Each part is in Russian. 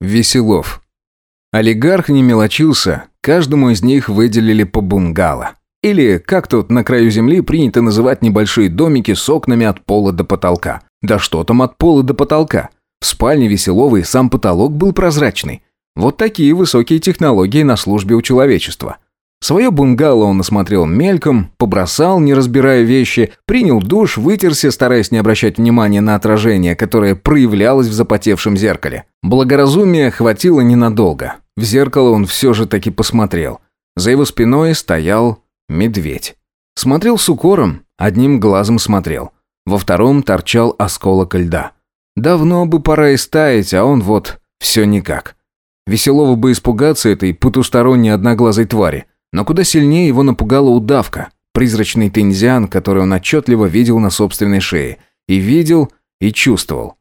Веселов. Олигарх не мелочился, каждому из них выделили по бунгало. Или, как тут на краю земли принято называть небольшие домики с окнами от пола до потолка. Да что там от пола до потолка? В спальне Веселова сам потолок был прозрачный. Вот такие высокие технологии на службе у человечества. Свое бунгало он осмотрел мельком, побросал, не разбирая вещи, принял душ, вытерся, стараясь не обращать внимания на отражение, которое проявлялось в запотевшем зеркале. Благоразумия хватило ненадолго. В зеркало он все же таки посмотрел. За его спиной стоял медведь. Смотрел с укором, одним глазом смотрел. Во втором торчал осколок льда. Давно бы пора и а он вот все никак. Веселова бы испугаться этой потусторонней одноглазой твари. Но куда сильнее его напугала удавка, призрачный тензиан, который он отчетливо видел на собственной шее. И видел, и чувствовал.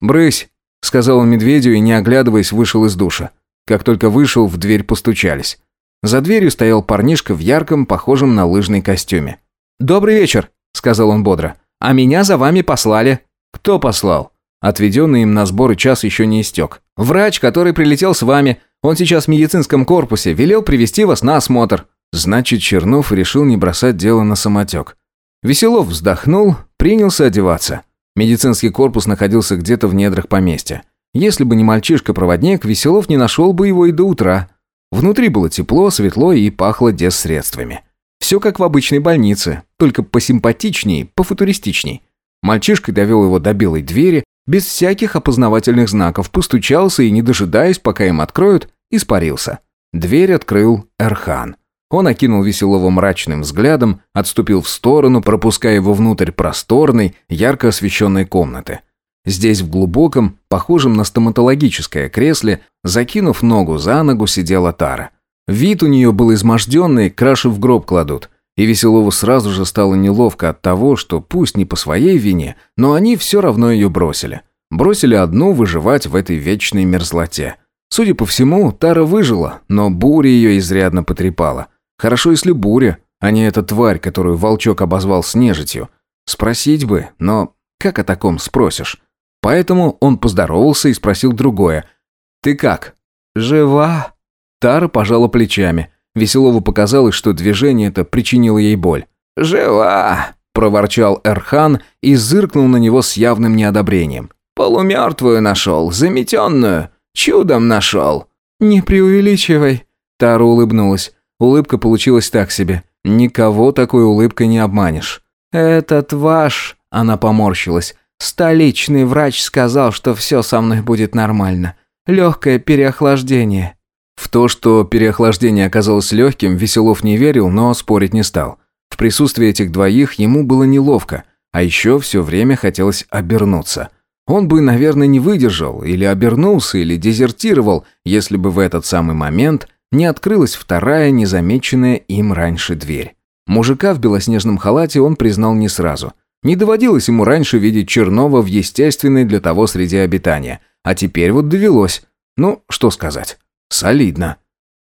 «Брысь!» — сказал он медведю и, не оглядываясь, вышел из душа. Как только вышел, в дверь постучались. За дверью стоял парнишка в ярком, похожем на лыжный костюме. «Добрый вечер», — сказал он бодро. «А меня за вами послали». «Кто послал?» Отведенный им на сборы час еще не истек. Врач, который прилетел с вами, он сейчас в медицинском корпусе, велел привести вас на осмотр». Значит, Чернов решил не бросать дело на самотек. Веселов вздохнул, принялся одеваться. Медицинский корпус находился где-то в недрах поместья. Если бы не мальчишка-проводник, Веселов не нашел бы его и до утра. Внутри было тепло, светло и пахло дес-средствами. Все как в обычной больнице, только посимпатичней, пофутуристичней. Мальчишка довел его до белой двери, без всяких опознавательных знаков, постучался и, не дожидаясь, пока им откроют, испарился. Дверь открыл Эрхан. Он окинул Веселова мрачным взглядом, отступил в сторону, пропуская его внутрь просторной, ярко освещенной комнаты. Здесь в глубоком, похожем на стоматологическое кресле, закинув ногу за ногу, сидела Тара. Вид у нее был изможденный, краши в гроб кладут – и Веселову сразу же стало неловко от того, что пусть не по своей вине, но они все равно ее бросили. Бросили одну выживать в этой вечной мерзлоте. Судя по всему, Тара выжила, но буря ее изрядно потрепала. Хорошо, если буря, а не эта тварь, которую волчок обозвал снежитью. Спросить бы, но как о таком спросишь? Поэтому он поздоровался и спросил другое. «Ты как?» «Жива?» Тара пожала плечами. Веселову показалось, что движение это причинило ей боль. «Жива!» – проворчал Эрхан и зыркнул на него с явным неодобрением. «Полумертвую нашел, заметенную, чудом нашел!» «Не преувеличивай!» – Тара улыбнулась. Улыбка получилась так себе. Никого такой улыбкой не обманешь. «Этот ваш...» – она поморщилась. «Столичный врач сказал, что все со мной будет нормально. Легкое переохлаждение. В то, что переохлаждение оказалось легким, Веселов не верил, но спорить не стал. В присутствии этих двоих ему было неловко, а еще все время хотелось обернуться. Он бы, наверное, не выдержал, или обернулся, или дезертировал, если бы в этот самый момент не открылась вторая, незамеченная им раньше дверь. Мужика в белоснежном халате он признал не сразу. Не доводилось ему раньше видеть Чернова в естественной для того среде обитания, а теперь вот довелось. Ну, что сказать. Солидно.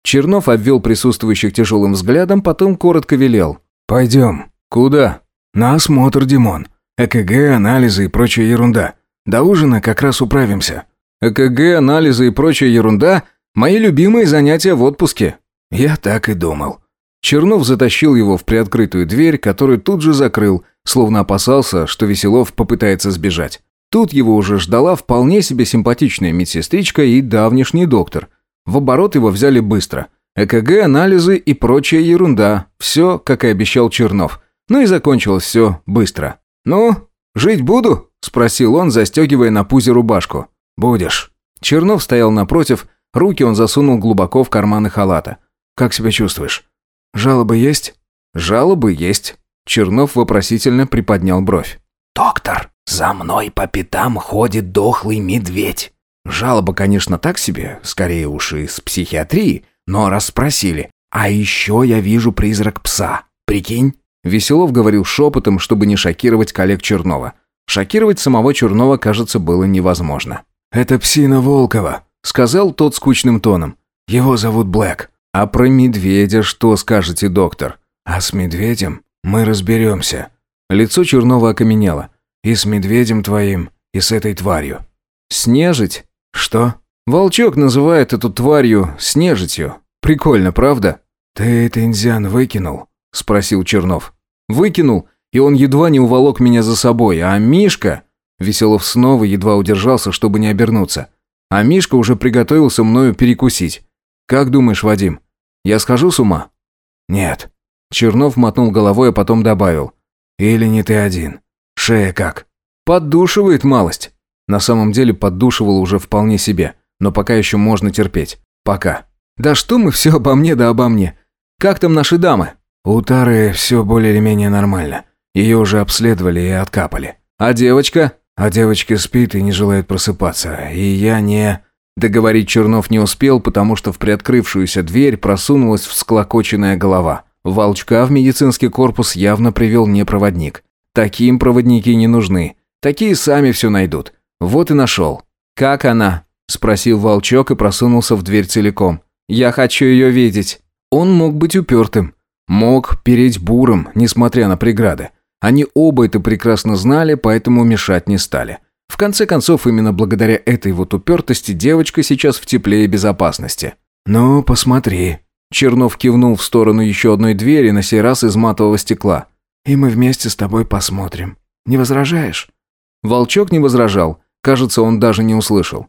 Чернов обвел присутствующих тяжелым взглядом, потом коротко велел. «Пойдем». «Куда?» «На осмотр, Димон. ЭКГ, анализы и прочая ерунда. До ужина как раз управимся». «ЭКГ, анализы и прочая ерунда – мои любимые занятия в отпуске». Я так и думал. Чернов затащил его в приоткрытую дверь, которую тут же закрыл, словно опасался, что Веселов попытается сбежать. Тут его уже ждала вполне себе симпатичная медсестричка и давнишний доктор. В оборот его взяли быстро. ЭКГ, анализы и прочая ерунда. Все, как и обещал Чернов. Ну и закончилось все быстро. «Ну, жить буду?» – спросил он, застегивая на пузе рубашку. «Будешь». Чернов стоял напротив, руки он засунул глубоко в карманы халата. «Как себя чувствуешь?» «Жалобы есть?» «Жалобы есть». Чернов вопросительно приподнял бровь. «Доктор, за мной по пятам ходит дохлый медведь. Жалоба, конечно, так себе, скорее уж из психиатрии, но распросили. А еще я вижу призрак пса. Прикинь? Веселов говорил шепотом, чтобы не шокировать коллег Чернова. Шокировать самого Чернова, кажется, было невозможно. «Это псина Волкова», — сказал тот скучным тоном. «Его зовут Блэк». «А про медведя что скажете, доктор?» «А с медведем мы разберемся». Лицо Чернова окаменело. «И с медведем твоим, и с этой тварью». «Снежить?» «Что?» «Волчок называет эту тварью снежитью. Прикольно, правда?» «Ты это Тензян выкинул?» – спросил Чернов. «Выкинул, и он едва не уволок меня за собой, а Мишка...» Веселов снова едва удержался, чтобы не обернуться. А Мишка уже приготовился мною перекусить. «Как думаешь, Вадим, я схожу с ума?» «Нет». Чернов мотнул головой, а потом добавил. «Или не ты один. Шея как?» «Поддушивает малость». На самом деле поддушивала уже вполне себе, но пока еще можно терпеть. Пока. «Да что мы все обо мне да обо мне? Как там наши дамы?» «У Тары все более или менее нормально. Ее уже обследовали и откапали». «А девочка?» «А девочка спит и не желает просыпаться. И я не...» Договорить Чернов не успел, потому что в приоткрывшуюся дверь просунулась всклокоченная голова. Волчка в медицинский корпус явно привел не проводник. Таким проводники не нужны. Такие сами все найдут. «Вот и нашел». «Как она?» – спросил волчок и просунулся в дверь целиком. «Я хочу ее видеть». Он мог быть упертым. Мог переть буром, несмотря на преграды. Они оба это прекрасно знали, поэтому мешать не стали. В конце концов, именно благодаря этой вот упертости девочка сейчас в тепле и безопасности. «Ну, посмотри». Чернов кивнул в сторону еще одной двери, на сей раз из матового стекла. «И мы вместе с тобой посмотрим. Не возражаешь?» Волчок не возражал. Кажется, он даже не услышал.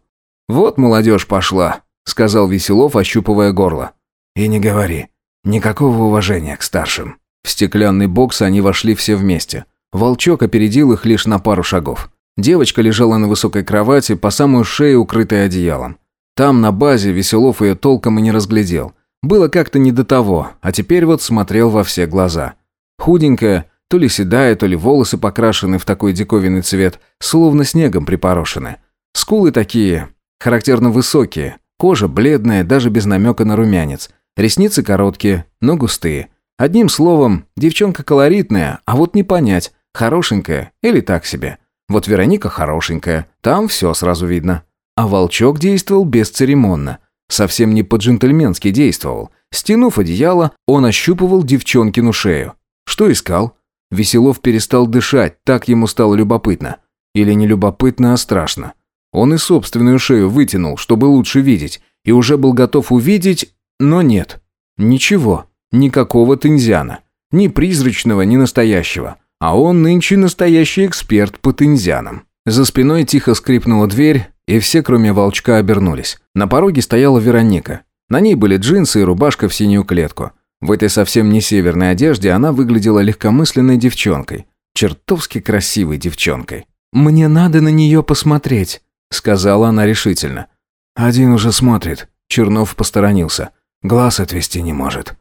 «Вот молодежь пошла», — сказал Веселов, ощупывая горло. «И не говори. Никакого уважения к старшим». В стеклянный бокс они вошли все вместе. Волчок опередил их лишь на пару шагов. Девочка лежала на высокой кровати, по самую шею укрытой одеялом. Там, на базе, Веселов ее толком и не разглядел. Было как-то не до того, а теперь вот смотрел во все глаза. Худенькая, то ли седая, то ли волосы покрашены в такой диковинный цвет, словно снегом припорошены. Скулы такие, характерно высокие, кожа бледная, даже без намека на румянец. Ресницы короткие, но густые. Одним словом, девчонка колоритная, а вот не понять, хорошенькая или так себе. Вот Вероника хорошенькая, там все сразу видно. А волчок действовал бесцеремонно. Совсем не по-джентльменски действовал. Стянув одеяло, он ощупывал девчонкину шею. Что искал? Веселов перестал дышать, так ему стало любопытно. Или не любопытно, а страшно. Он и собственную шею вытянул, чтобы лучше видеть, и уже был готов увидеть, но нет. Ничего, никакого тензиана. Ни призрачного, ни настоящего. А он нынче настоящий эксперт по тензианам. За спиной тихо скрипнула дверь, и все, кроме волчка, обернулись. На пороге стояла Вероника. На ней были джинсы и рубашка в синюю клетку. В этой совсем не северной одежде она выглядела легкомысленной девчонкой. Чертовски красивой девчонкой. «Мне надо на нее посмотреть», — сказала она решительно. «Один уже смотрит». Чернов посторонился. «Глаз отвести не может».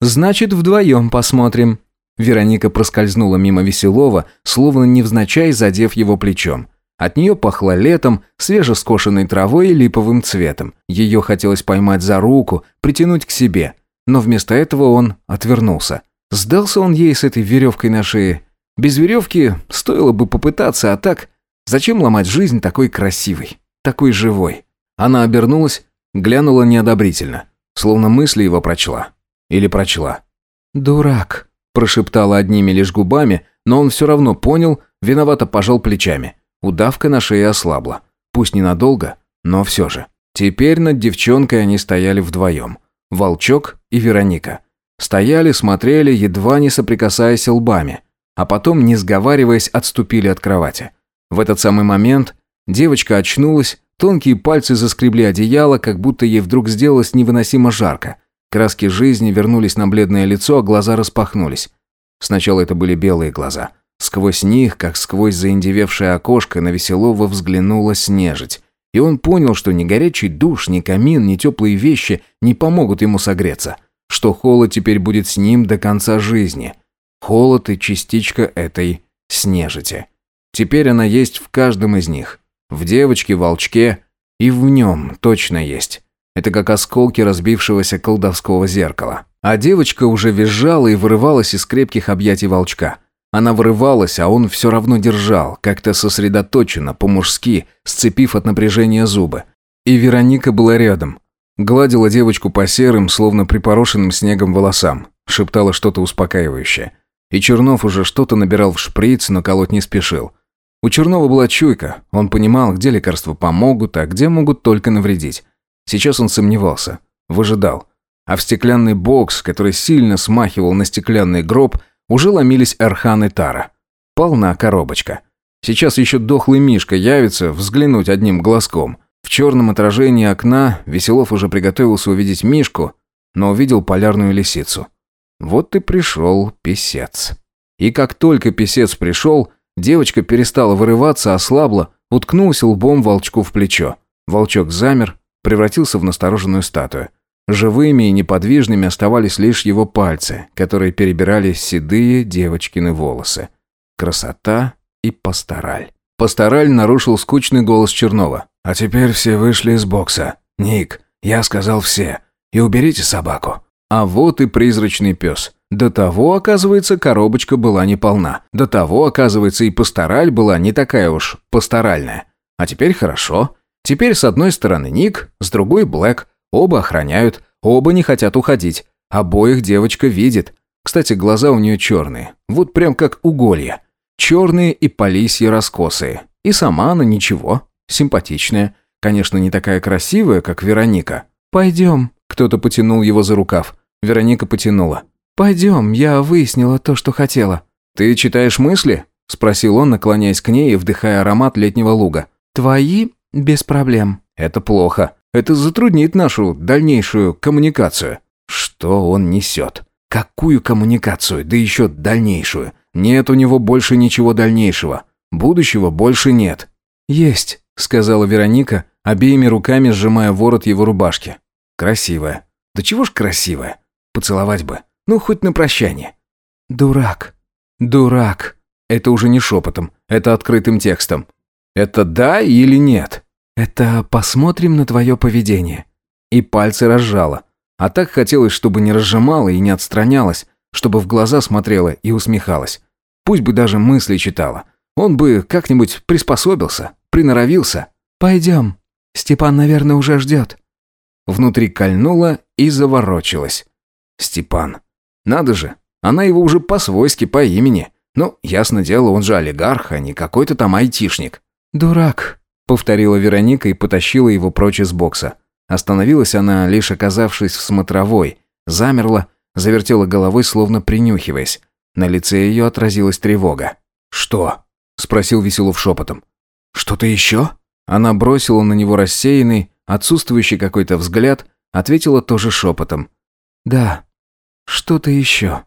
«Значит, вдвоем посмотрим». Вероника проскользнула мимо Веселова, словно невзначай задев его плечом. От нее пахло летом, свежескошенной травой и липовым цветом. Ее хотелось поймать за руку, притянуть к себе — но вместо этого он отвернулся. Сдался он ей с этой веревкой на шее. Без веревки стоило бы попытаться, а так... Зачем ломать жизнь такой красивой, такой живой? Она обернулась, глянула неодобрительно, словно мысли его прочла. Или прочла. «Дурак», – прошептала одними лишь губами, но он все равно понял, виновато пожал плечами. Удавка на шее ослабла. Пусть ненадолго, но все же. Теперь над девчонкой они стояли вдвоем. Волчок и Вероника. Стояли, смотрели, едва не соприкасаясь лбами, а потом, не сговариваясь, отступили от кровати. В этот самый момент девочка очнулась, тонкие пальцы заскребли одеяло, как будто ей вдруг сделалось невыносимо жарко. Краски жизни вернулись на бледное лицо, а глаза распахнулись. Сначала это были белые глаза. Сквозь них, как сквозь заиндевевшее окошко, на веселого взглянула снежить. И он понял, что ни горячий душ, ни камин, ни теплые вещи не помогут ему согреться. Что холод теперь будет с ним до конца жизни. Холод и частичка этой снежити. Теперь она есть в каждом из них. В девочке, волчке и в нем точно есть. Это как осколки разбившегося колдовского зеркала. А девочка уже визжала и вырывалась из крепких объятий волчка – она вырывалась, а он все равно держал, как-то сосредоточенно, по-мужски, сцепив от напряжения зубы. И Вероника была рядом. Гладила девочку по серым, словно припорошенным снегом волосам. Шептала что-то успокаивающее. И Чернов уже что-то набирал в шприц, но колоть не спешил. У Чернова была чуйка. Он понимал, где лекарства помогут, а где могут только навредить. Сейчас он сомневался. Выжидал. А в стеклянный бокс, который сильно смахивал на стеклянный гроб – уже ломились Архан и Тара. Полна коробочка. Сейчас еще дохлый Мишка явится взглянуть одним глазком. В черном отражении окна Веселов уже приготовился увидеть Мишку, но увидел полярную лисицу. Вот и пришел писец. И как только писец пришел, девочка перестала вырываться, ослабла, уткнулась лбом волчку в плечо. Волчок замер, превратился в настороженную статую. Живыми и неподвижными оставались лишь его пальцы, которые перебирали седые девочкины волосы. Красота и пастораль. Пастораль нарушил скучный голос Чернова. «А теперь все вышли из бокса. Ник, я сказал все. И уберите собаку». А вот и призрачный пес. До того, оказывается, коробочка была не полна. До того, оказывается, и пастораль была не такая уж пасторальная. А теперь хорошо. Теперь с одной стороны Ник, с другой Блэк. Оба охраняют, оба не хотят уходить. Обоих девочка видит. Кстати, глаза у нее черные. Вот прям как уголья. Черные и полисьи раскосые. И сама она ничего. Симпатичная. Конечно, не такая красивая, как Вероника. «Пойдем». Кто-то потянул его за рукав. Вероника потянула. «Пойдем, я выяснила то, что хотела». «Ты читаешь мысли?» Спросил он, наклоняясь к ней и вдыхая аромат летнего луга. «Твои? Без проблем». «Это плохо. Это затруднит нашу дальнейшую коммуникацию». Что он несет? Какую коммуникацию? Да еще дальнейшую. Нет у него больше ничего дальнейшего. Будущего больше нет. «Есть», — сказала Вероника, обеими руками сжимая ворот его рубашки. «Красивая. Да чего ж красивая? Поцеловать бы. Ну, хоть на прощание». «Дурак. Дурак». Это уже не шепотом, это открытым текстом. «Это да или нет?» «Это посмотрим на твое поведение». И пальцы разжала. А так хотелось, чтобы не разжимала и не отстранялась, чтобы в глаза смотрела и усмехалась. Пусть бы даже мысли читала. Он бы как-нибудь приспособился, приноровился. «Пойдем. Степан, наверное, уже ждет». Внутри кольнула и заворочилась. «Степан. Надо же, она его уже по-свойски по имени. Ну, ясно дело, он же олигарх, а не какой-то там айтишник». «Дурак», Повторила Вероника и потащила его прочь из бокса. Остановилась она, лишь оказавшись в смотровой. Замерла, завертела головой, словно принюхиваясь. На лице ее отразилась тревога. «Что?» – спросил Веселов шепотом. «Что-то еще?» Она бросила на него рассеянный, отсутствующий какой-то взгляд, ответила тоже шепотом. «Да, что-то еще».